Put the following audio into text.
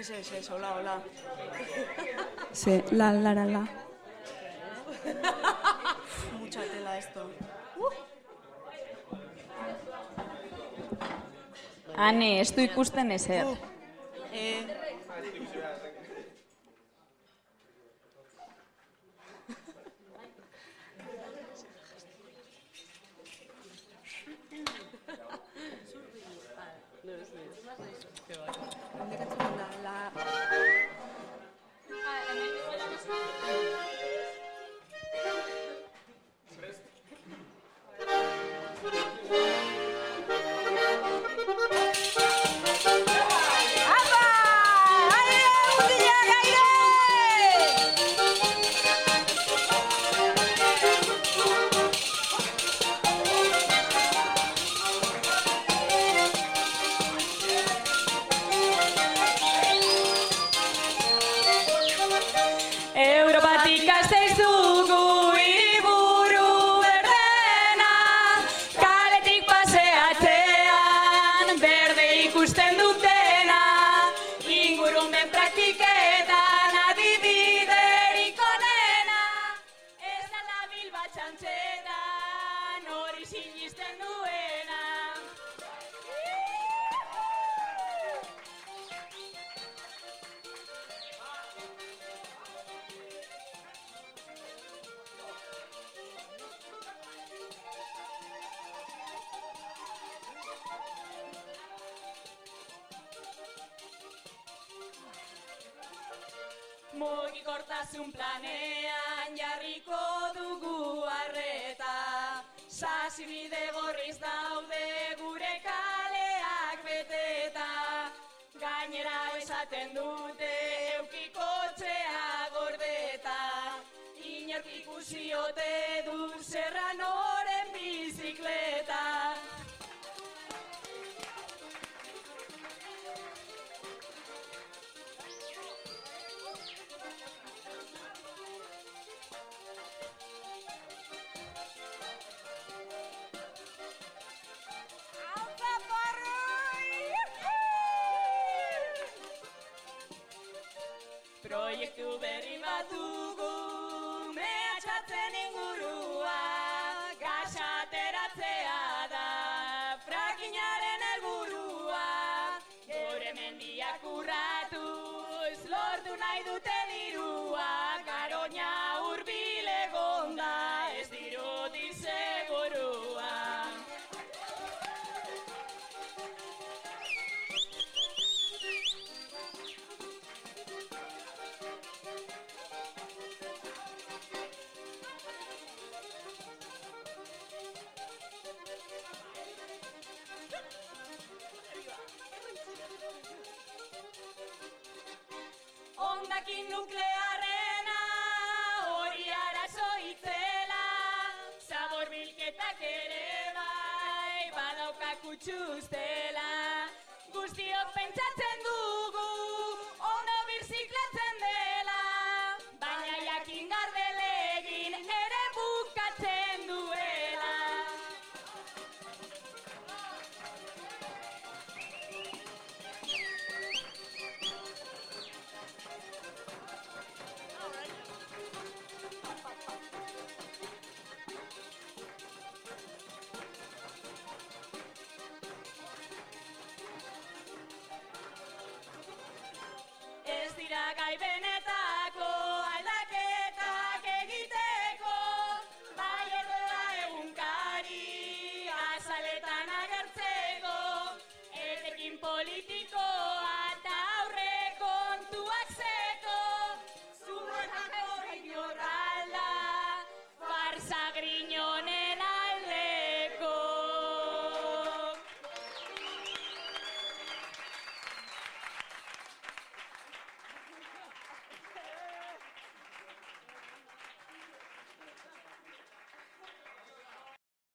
Ez, ez, ez, hola, hola. Ze, la, la, la, la. Mucha tela esto. Ane, ez du ikusten ezer. Eh, Mugikortasun planean jarriko dugu arreta. Sasibide gorriz daude gure kaleak beteta. Gainera esaten dute eukikotzea gordeta. Inork ikusi ote du Proiektu berri bat dugu, mehatxatzen ingurua, gasa ateratzea da, frakinaren helburua. Gure mendiak urratuz, lortu nahi dute ataque nuclear. cariño.